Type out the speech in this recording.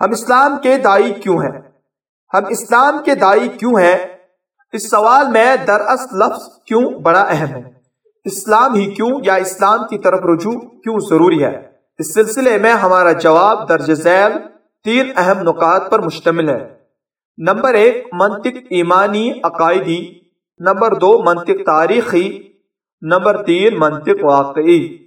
ہم اسلام کے دائی کیوں ہیں؟ ہم اسلام کے دائی کیوں ہیں؟ اس سوال میں دراصل لفظ کیوں بڑا اہم ہے؟ اسلام ہی کیوں یا اسلام کی طرف رجوع کیوں ضروری ہے؟ اس سلسلے میں ہمارا جواب درج ذیل تین اہم نکات پر مشتمل ہے۔ نمبر ایک، منطق ایمانی عقائدی۔ نمبر دو، منطق تاریخی۔ نمبر تین، منطق واقعی۔